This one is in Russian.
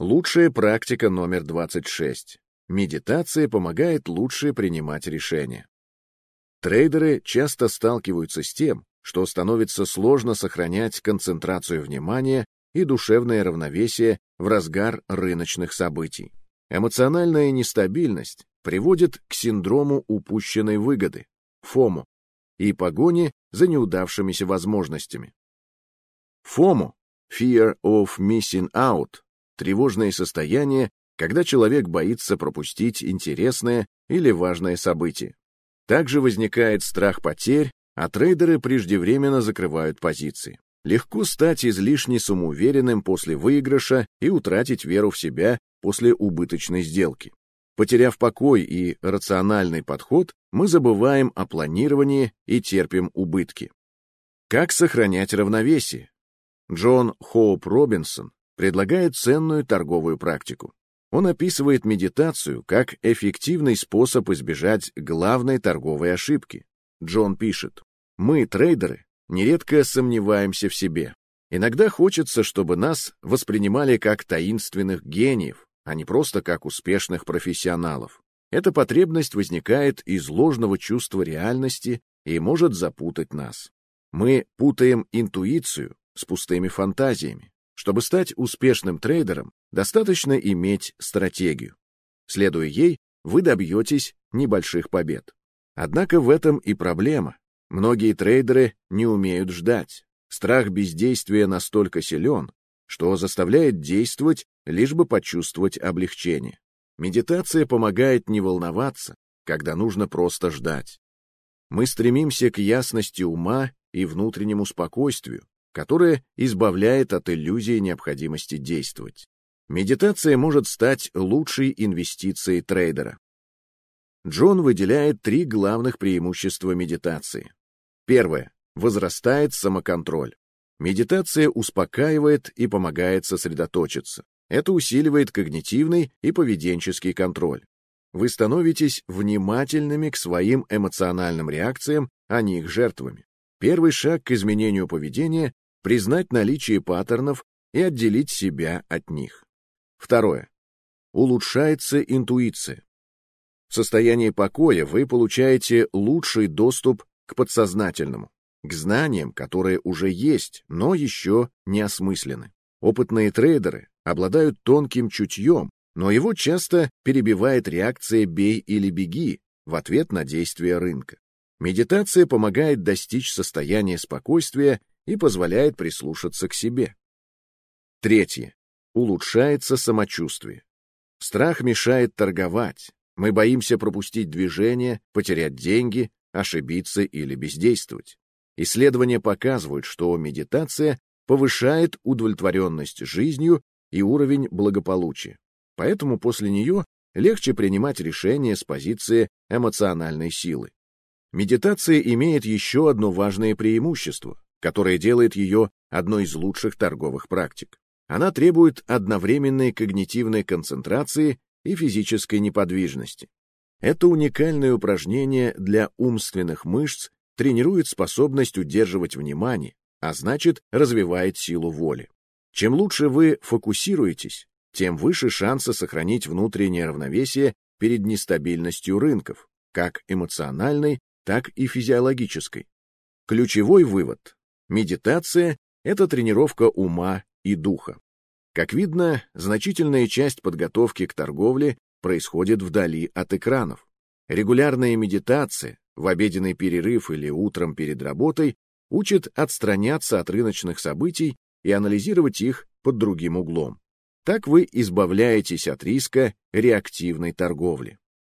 Лучшая практика номер 26. Медитация помогает лучше принимать решения. Трейдеры часто сталкиваются с тем, что становится сложно сохранять концентрацию внимания и душевное равновесие в разгар рыночных событий. Эмоциональная нестабильность приводит к синдрому упущенной выгоды, ФОМО, и погоне за неудавшимися возможностями. ФОМО – Fear of Missing Out – тревожное состояние, когда человек боится пропустить интересное или важное событие. Также возникает страх потерь, а трейдеры преждевременно закрывают позиции. Легко стать излишне самоуверенным после выигрыша и утратить веру в себя после убыточной сделки. Потеряв покой и рациональный подход, мы забываем о планировании и терпим убытки. Как сохранять равновесие? Джон Хоуп Робинсон предлагает ценную торговую практику. Он описывает медитацию как эффективный способ избежать главной торговой ошибки. Джон пишет, «Мы, трейдеры, нередко сомневаемся в себе. Иногда хочется, чтобы нас воспринимали как таинственных гениев, а не просто как успешных профессионалов. Эта потребность возникает из ложного чувства реальности и может запутать нас. Мы путаем интуицию с пустыми фантазиями. Чтобы стать успешным трейдером, достаточно иметь стратегию. Следуя ей, вы добьетесь небольших побед. Однако в этом и проблема. Многие трейдеры не умеют ждать. Страх бездействия настолько силен, что заставляет действовать, лишь бы почувствовать облегчение. Медитация помогает не волноваться, когда нужно просто ждать. Мы стремимся к ясности ума и внутреннему спокойствию, которое избавляет от иллюзии необходимости действовать. Медитация может стать лучшей инвестицией трейдера. Джон выделяет три главных преимущества медитации. Первое. Возрастает самоконтроль. Медитация успокаивает и помогает сосредоточиться. Это усиливает когнитивный и поведенческий контроль. Вы становитесь внимательными к своим эмоциональным реакциям, а не их жертвами. Первый шаг к изменению поведения — признать наличие паттернов и отделить себя от них. Второе. Улучшается интуиция. В состоянии покоя вы получаете лучший доступ к подсознательному, к знаниям, которые уже есть, но еще не осмыслены. Опытные трейдеры обладают тонким чутьем, но его часто перебивает реакция «бей или беги» в ответ на действия рынка. Медитация помогает достичь состояния спокойствия и позволяет прислушаться к себе. Третье. Улучшается самочувствие. Страх мешает торговать. Мы боимся пропустить движение, потерять деньги, ошибиться или бездействовать. Исследования показывают, что медитация повышает удовлетворенность жизнью и уровень благополучия. Поэтому после нее легче принимать решения с позиции эмоциональной силы. Медитация имеет еще одно важное преимущество, которое делает ее одной из лучших торговых практик. Она требует одновременной когнитивной концентрации и физической неподвижности. Это уникальное упражнение для умственных мышц тренирует способность удерживать внимание, а значит, развивает силу воли. Чем лучше вы фокусируетесь, тем выше шансы сохранить внутреннее равновесие перед нестабильностью рынков, как эмоциональной, так и физиологической. Ключевой вывод – медитация – это тренировка ума и духа. Как видно, значительная часть подготовки к торговле происходит вдали от экранов. Регулярная медитация, в обеденный перерыв или утром перед работой учит отстраняться от рыночных событий и анализировать их под другим углом. Так вы избавляетесь от риска реактивной торговли.